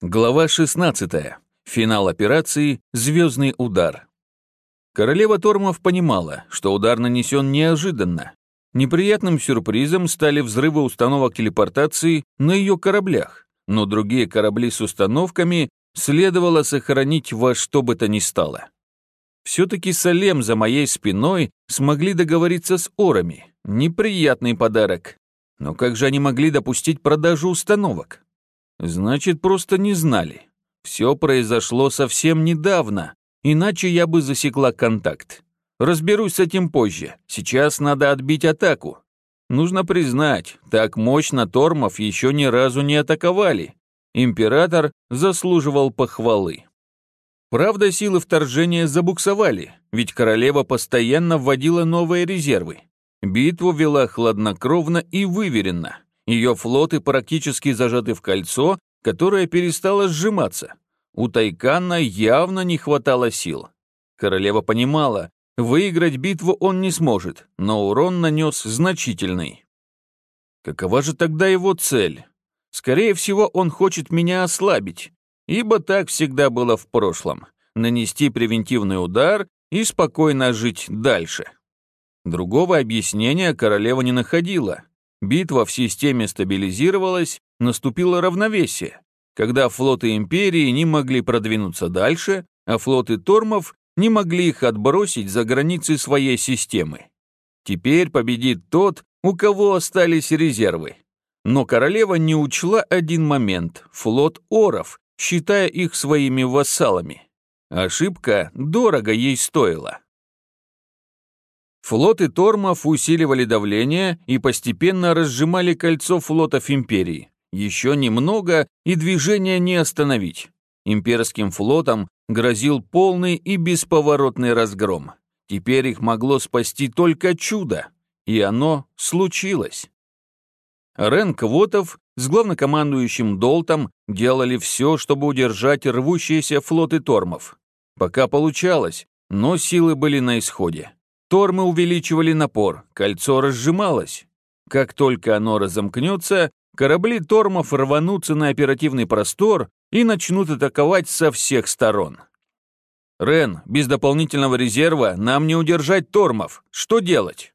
Глава 16. Финал операции «Звездный удар». Королева Тормов понимала, что удар нанесен неожиданно. Неприятным сюрпризом стали взрывы установок телепортации на ее кораблях, но другие корабли с установками следовало сохранить во что бы то ни стало. Все-таки Салем за моей спиной смогли договориться с Орами. Неприятный подарок. Но как же они могли допустить продажу установок? Значит, просто не знали. Все произошло совсем недавно, иначе я бы засекла контакт. Разберусь с этим позже. Сейчас надо отбить атаку. Нужно признать, так мощно Тормов еще ни разу не атаковали. Император заслуживал похвалы. Правда, силы вторжения забуксовали, ведь королева постоянно вводила новые резервы. Битву вела хладнокровно и выверенно. Ее флоты практически зажаты в кольцо, которое перестало сжиматься. У Тайкана явно не хватало сил. Королева понимала, выиграть битву он не сможет, но урон нанес значительный. Какова же тогда его цель? Скорее всего, он хочет меня ослабить, ибо так всегда было в прошлом. Нанести превентивный удар и спокойно жить дальше. Другого объяснения королева не находила. Битва в системе стабилизировалась, наступило равновесие, когда флоты Империи не могли продвинуться дальше, а флоты Тормов не могли их отбросить за границы своей системы. Теперь победит тот, у кого остались резервы. Но королева не учла один момент – флот Оров, считая их своими вассалами. Ошибка дорого ей стоила. Флоты Тормов усиливали давление и постепенно разжимали кольцо флотов Империи. Еще немного, и движение не остановить. Имперским флотам грозил полный и бесповоротный разгром. Теперь их могло спасти только чудо, и оно случилось. Рен Квотов с главнокомандующим Долтом делали все, чтобы удержать рвущиеся флоты Тормов. Пока получалось, но силы были на исходе. Тормы увеличивали напор, кольцо разжималось. Как только оно разомкнется, корабли Тормов рванутся на оперативный простор и начнут атаковать со всех сторон. «Рен, без дополнительного резерва нам не удержать Тормов. Что делать?»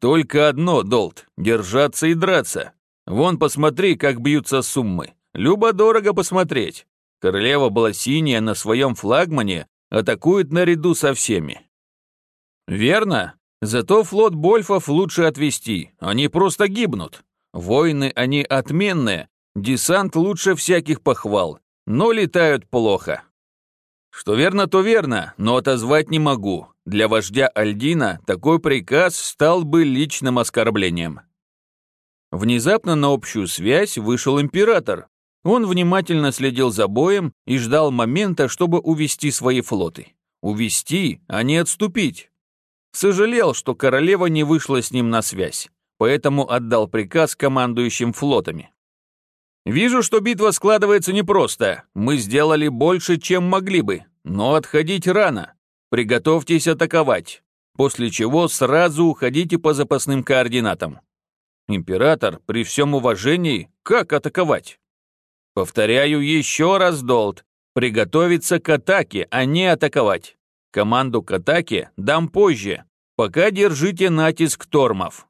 «Только одно, Долт, держаться и драться. Вон посмотри, как бьются суммы. Любо-дорого посмотреть. Королева была синяя на своем флагмане, атакует наряду со всеми. Верно. Зато флот Больфов лучше отвести, они просто гибнут. Войны они отменные, десант лучше всяких похвал, но летают плохо. Что верно, то верно, но отозвать не могу. Для вождя Альдина такой приказ стал бы личным оскорблением. Внезапно на общую связь вышел император. Он внимательно следил за боем и ждал момента, чтобы увести свои флоты. Увести, а не отступить. Сожалел, что королева не вышла с ним на связь, поэтому отдал приказ командующим флотами. «Вижу, что битва складывается непросто. Мы сделали больше, чем могли бы, но отходить рано. Приготовьтесь атаковать, после чего сразу уходите по запасным координатам. Император, при всем уважении, как атаковать? Повторяю еще раз, Долт, приготовиться к атаке, а не атаковать. Команду к атаке дам позже. Пока держите натиск тормов.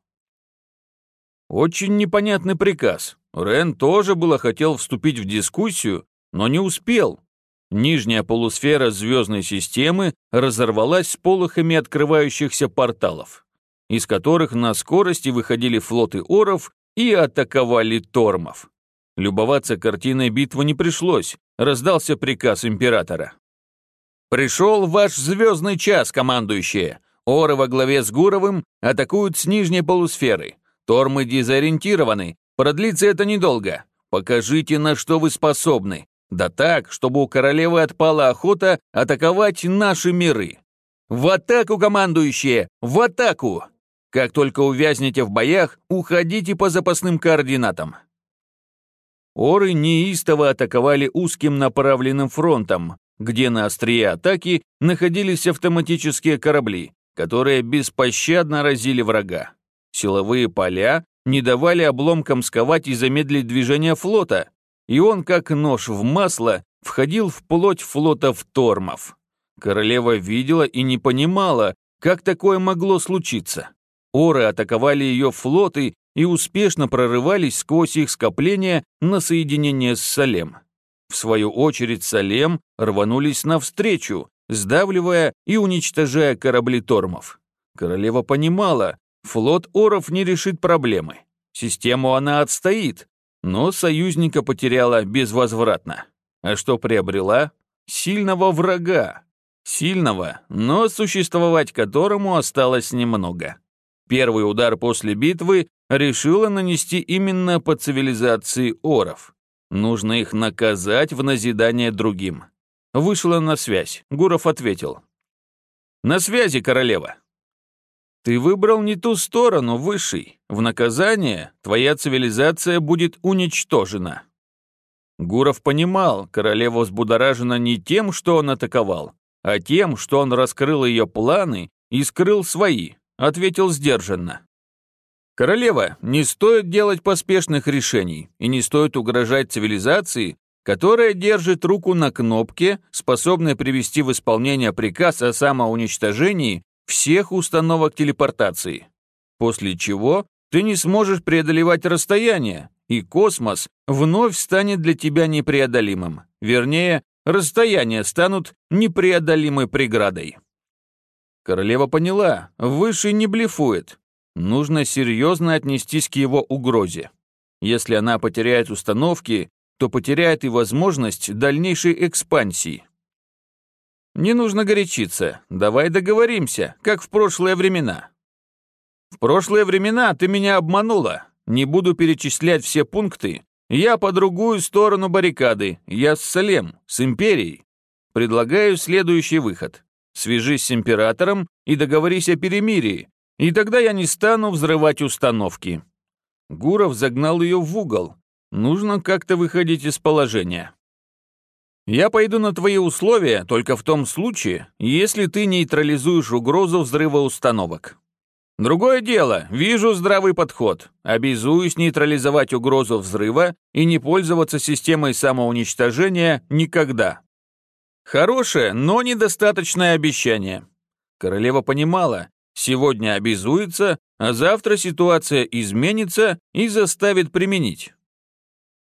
Очень непонятный приказ. Рен тоже было хотел вступить в дискуссию, но не успел. Нижняя полусфера звездной системы разорвалась с полохами открывающихся порталов, из которых на скорости выходили флоты оров и атаковали тормов. Любоваться картиной битвы не пришлось, раздался приказ императора. «Пришел ваш звездный час, командующие. Оры во главе с Гуровым атакуют с нижней полусферы. Тормы дезориентированы. Продлится это недолго. Покажите, на что вы способны. Да так, чтобы у королевы отпала охота атаковать наши миры. В атаку, командующие! В атаку! Как только увязнете в боях, уходите по запасным координатам». Оры неистово атаковали узким направленным фронтом, где на острие атаки находились автоматические корабли, которые беспощадно разили врага. Силовые поля не давали обломкам сковать и замедлить движение флота, и он, как нож в масло, входил в плоть флотов Тормов. Королева видела и не понимала, как такое могло случиться. Оры атаковали ее флоты и успешно прорывались сквозь их скопления на соединение с Салем. В свою очередь Салем рванулись навстречу, сдавливая и уничтожая корабли Тормов. Королева понимала, флот Оров не решит проблемы. Систему она отстоит, но союзника потеряла безвозвратно. А что приобрела? Сильного врага. Сильного, но существовать которому осталось немного. Первый удар после битвы решила нанести именно по цивилизации Оров. Нужно их наказать в назидание другим. Вышла на связь. Гуров ответил. «На связи, королева». «Ты выбрал не ту сторону, Высший. В наказание твоя цивилизация будет уничтожена». Гуров понимал, королева взбудоражена не тем, что он атаковал, а тем, что он раскрыл ее планы и скрыл свои, ответил сдержанно. «Королева, не стоит делать поспешных решений и не стоит угрожать цивилизации, которая держит руку на кнопке, способная привести в исполнение приказ о самоуничтожении всех установок телепортации. После чего ты не сможешь преодолевать расстояние, и космос вновь станет для тебя непреодолимым. Вернее, расстояния станут непреодолимой преградой. Королева поняла, Высший не блефует. Нужно серьезно отнестись к его угрозе. Если она потеряет установки, то потеряет и возможность дальнейшей экспансии. Не нужно горячиться, давай договоримся, как в прошлые времена. В прошлые времена ты меня обманула, не буду перечислять все пункты, я по другую сторону баррикады, я с Салем, с Империей. Предлагаю следующий выход. Свяжись с Императором и договорись о перемирии, и тогда я не стану взрывать установки». Гуров загнал ее в угол, Нужно как-то выходить из положения. Я пойду на твои условия только в том случае, если ты нейтрализуешь угрозу взрыва установок. Другое дело, вижу здравый подход. Обязуюсь нейтрализовать угрозу взрыва и не пользоваться системой самоуничтожения никогда. Хорошее, но недостаточное обещание. Королева понимала, сегодня обязуется, а завтра ситуация изменится и заставит применить.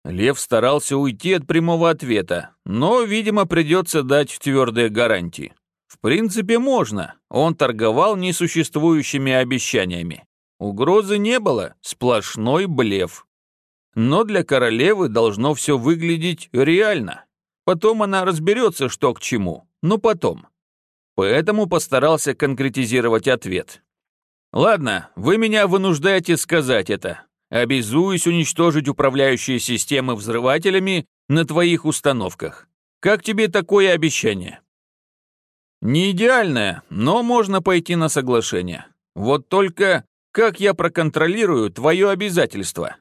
Лев старался уйти от прямого ответа, но, видимо, придется дать твердые гарантии. В принципе, можно. Он торговал несуществующими обещаниями. Угрозы не было, сплошной блеф. Но для королевы должно все выглядеть реально. Потом она разберется, что к чему, но потом. Поэтому постарался конкретизировать ответ. «Ладно, вы меня вынуждаете сказать это. Обязуюсь уничтожить управляющие системы взрывателями на твоих установках. Как тебе такое обещание? Не идеальное, но можно пойти на соглашение. Вот только как я проконтролирую твое обязательство?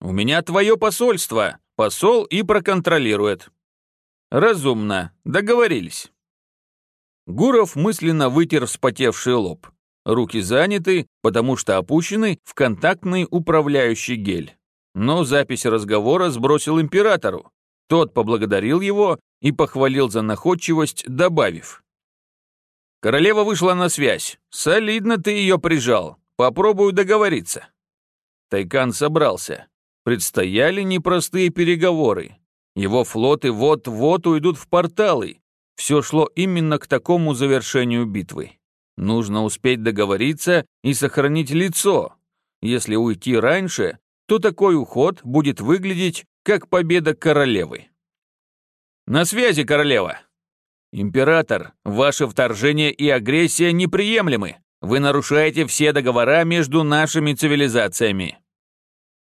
У меня твое посольство. Посол и проконтролирует. Разумно. Договорились. Гуров мысленно вытер вспотевший лоб. Руки заняты, потому что опущены в контактный управляющий гель. Но запись разговора сбросил императору. Тот поблагодарил его и похвалил за находчивость, добавив. «Королева вышла на связь. Солидно ты ее прижал. Попробую договориться». Тайкан собрался. Предстояли непростые переговоры. Его флоты вот-вот уйдут в порталы. Все шло именно к такому завершению битвы. Нужно успеть договориться и сохранить лицо. Если уйти раньше, то такой уход будет выглядеть как победа королевы. На связи, королева. Император, ваше вторжение и агрессия неприемлемы. Вы нарушаете все договора между нашими цивилизациями.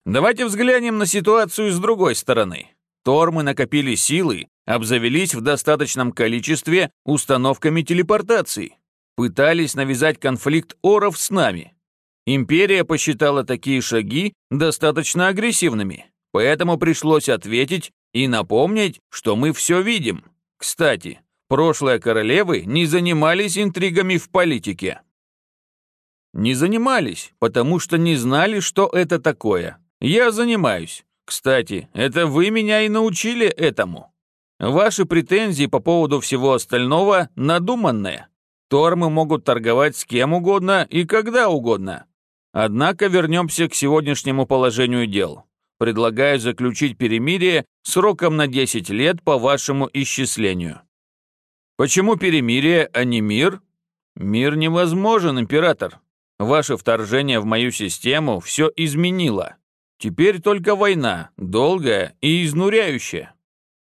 Давайте взглянем на ситуацию с другой стороны. Тормы накопили силы, обзавелись в достаточном количестве установками телепортации пытались навязать конфликт оров с нами. Империя посчитала такие шаги достаточно агрессивными, поэтому пришлось ответить и напомнить, что мы все видим. Кстати, прошлые королевы не занимались интригами в политике. Не занимались, потому что не знали, что это такое. Я занимаюсь. Кстати, это вы меня и научили этому. Ваши претензии по поводу всего остального надуманные. Тормы могут торговать с кем угодно и когда угодно. Однако вернемся к сегодняшнему положению дел. Предлагаю заключить перемирие сроком на 10 лет по вашему исчислению. Почему перемирие, а не мир? Мир невозможен, император. Ваше вторжение в мою систему все изменило. Теперь только война, долгая и изнуряющая.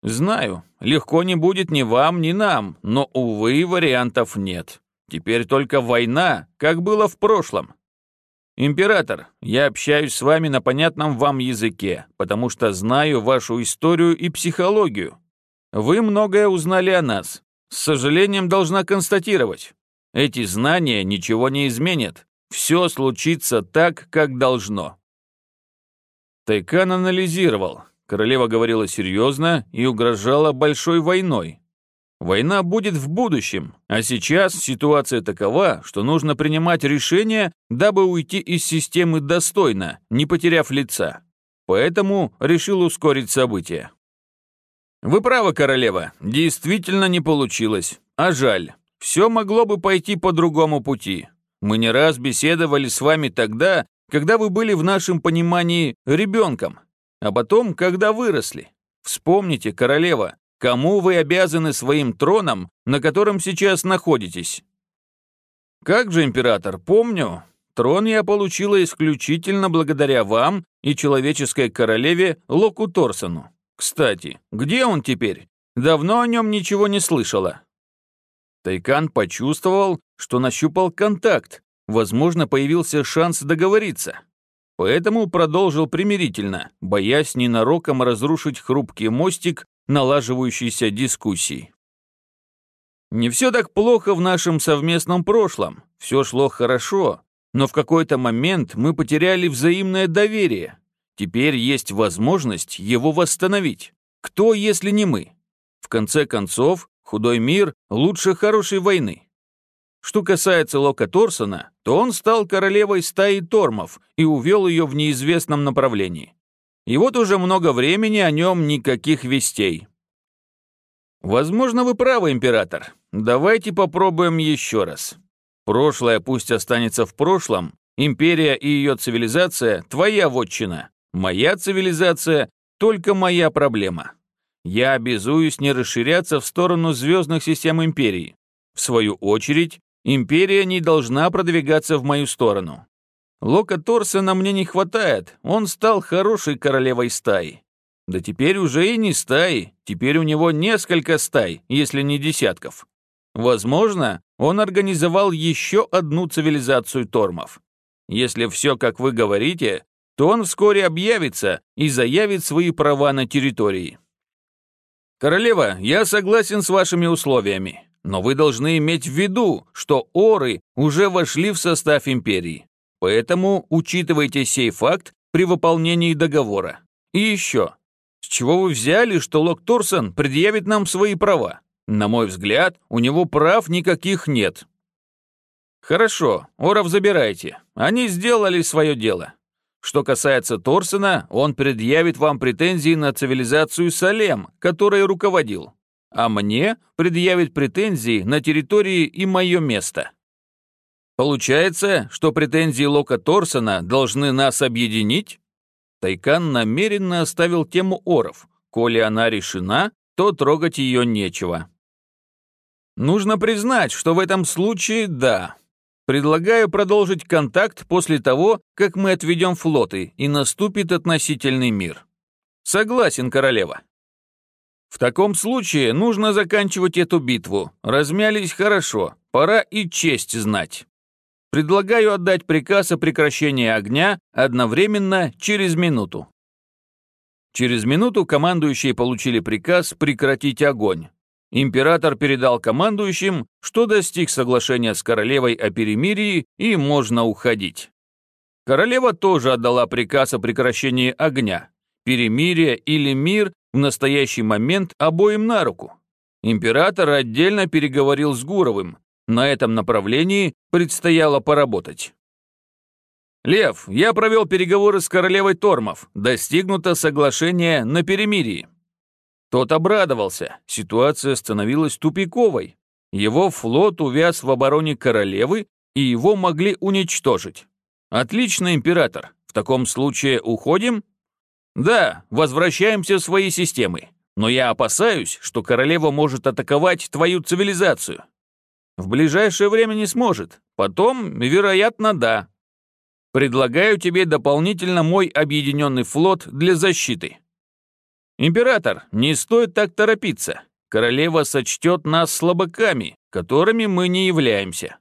Знаю, легко не будет ни вам, ни нам, но, увы, вариантов нет. Теперь только война, как было в прошлом. «Император, я общаюсь с вами на понятном вам языке, потому что знаю вашу историю и психологию. Вы многое узнали о нас. С сожалением должна констатировать. Эти знания ничего не изменят. Все случится так, как должно». Тайкан анализировал. Королева говорила серьезно и угрожала большой войной. Война будет в будущем, а сейчас ситуация такова, что нужно принимать решения, дабы уйти из системы достойно, не потеряв лица. Поэтому решил ускорить события. Вы правы, королева, действительно не получилось. А жаль, все могло бы пойти по другому пути. Мы не раз беседовали с вами тогда, когда вы были в нашем понимании ребенком, а потом, когда выросли. Вспомните, королева, Кому вы обязаны своим троном, на котором сейчас находитесь? Как же, император, помню. Трон я получила исключительно благодаря вам и человеческой королеве Локу Торсону. Кстати, где он теперь? Давно о нем ничего не слышала. Тайкан почувствовал, что нащупал контакт, возможно, появился шанс договориться. Поэтому продолжил примирительно, боясь ненароком разрушить хрупкий мостик налаживающейся дискуссии. Не все так плохо в нашем совместном прошлом, все шло хорошо, но в какой-то момент мы потеряли взаимное доверие. Теперь есть возможность его восстановить. Кто, если не мы? В конце концов, худой мир лучше хорошей войны. Что касается Лока Торсона, то он стал королевой стаи Тормов и увел ее в неизвестном направлении. И вот уже много времени о нем никаких вестей. Возможно, вы правы, император. Давайте попробуем еще раз. Прошлое пусть останется в прошлом. Империя и ее цивилизация – твоя вотчина. Моя цивилизация – только моя проблема. Я обязуюсь не расширяться в сторону звездных систем империи. В свою очередь, империя не должна продвигаться в мою сторону. Лока Торсена мне не хватает, он стал хорошей королевой стаи. Да теперь уже и не стаи, теперь у него несколько стай, если не десятков. Возможно, он организовал еще одну цивилизацию тормов. Если все, как вы говорите, то он вскоре объявится и заявит свои права на территории. Королева, я согласен с вашими условиями, но вы должны иметь в виду, что оры уже вошли в состав империи. Поэтому учитывайте сей факт при выполнении договора. И еще. С чего вы взяли, что Лок Торсон предъявит нам свои права? На мой взгляд, у него прав никаких нет. Хорошо, Оров забирайте. Они сделали свое дело. Что касается Торсона, он предъявит вам претензии на цивилизацию Салем, которой руководил. А мне предъявит претензии на территории и мое место. Получается, что претензии Лока Торсона должны нас объединить? Тайкан намеренно оставил тему оров. Коли она решена, то трогать ее нечего. Нужно признать, что в этом случае да. Предлагаю продолжить контакт после того, как мы отведем флоты и наступит относительный мир. Согласен, королева. В таком случае нужно заканчивать эту битву. Размялись хорошо, пора и честь знать. Предлагаю отдать приказ о прекращении огня одновременно через минуту. Через минуту командующие получили приказ прекратить огонь. Император передал командующим, что достиг соглашения с королевой о перемирии и можно уходить. Королева тоже отдала приказ о прекращении огня. Перемирие или мир в настоящий момент обоим на руку. Император отдельно переговорил с Гуровым, на этом направлении предстояло поработать. Лев, я провел переговоры с королевой Тормов. Достигнуто соглашение на перемирии. Тот обрадовался. Ситуация становилась тупиковой. Его флот увяз в обороне королевы, и его могли уничтожить. Отлично, император. В таком случае уходим? Да, возвращаемся в свои системы. Но я опасаюсь, что королева может атаковать твою цивилизацию. В ближайшее время не сможет. Потом, вероятно, да. Предлагаю тебе дополнительно мой объединенный флот для защиты. Император, не стоит так торопиться. Королева сочтет нас слабаками, которыми мы не являемся.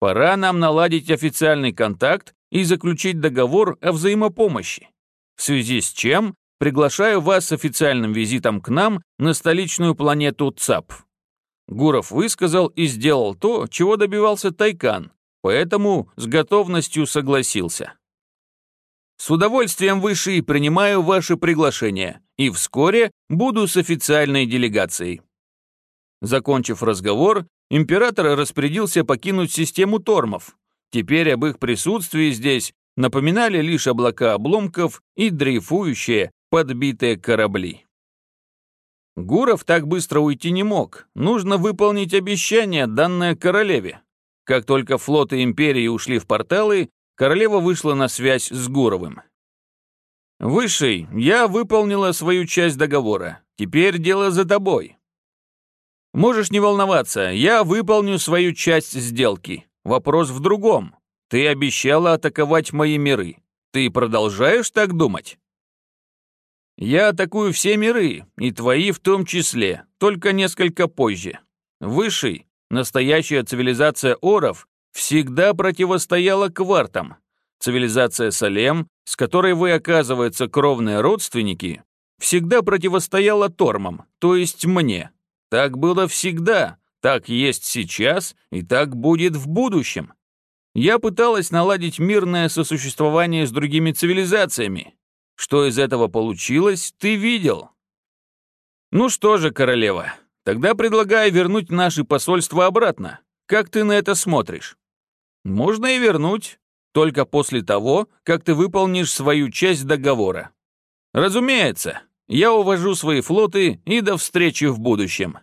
Пора нам наладить официальный контакт и заключить договор о взаимопомощи. В связи с чем приглашаю вас с официальным визитом к нам на столичную планету ЦАП. Гуров высказал и сделал то, чего добивался Тайкан, поэтому с готовностью согласился. С удовольствием выше принимаю ваше приглашение и вскоре буду с официальной делегацией. Закончив разговор, император распорядился покинуть систему тормов. Теперь об их присутствии здесь напоминали лишь облака обломков и дрейфующие подбитые корабли. Гуров так быстро уйти не мог. Нужно выполнить обещание, данное королеве. Как только флоты империи ушли в порталы, королева вышла на связь с Гуровым. «Высший, я выполнила свою часть договора. Теперь дело за тобой. Можешь не волноваться, я выполню свою часть сделки. Вопрос в другом. Ты обещала атаковать мои миры. Ты продолжаешь так думать?» Я атакую все миры, и твои в том числе, только несколько позже. Высший, настоящая цивилизация оров, всегда противостояла квартам. Цивилизация Салем, с которой вы, оказывается, кровные родственники, всегда противостояла тормам, то есть мне. Так было всегда, так есть сейчас и так будет в будущем. Я пыталась наладить мирное сосуществование с другими цивилизациями, что из этого получилось, ты видел. Ну что же, королева, тогда предлагаю вернуть наши посольства обратно. Как ты на это смотришь? Можно и вернуть, только после того, как ты выполнишь свою часть договора. Разумеется, я увожу свои флоты и до встречи в будущем.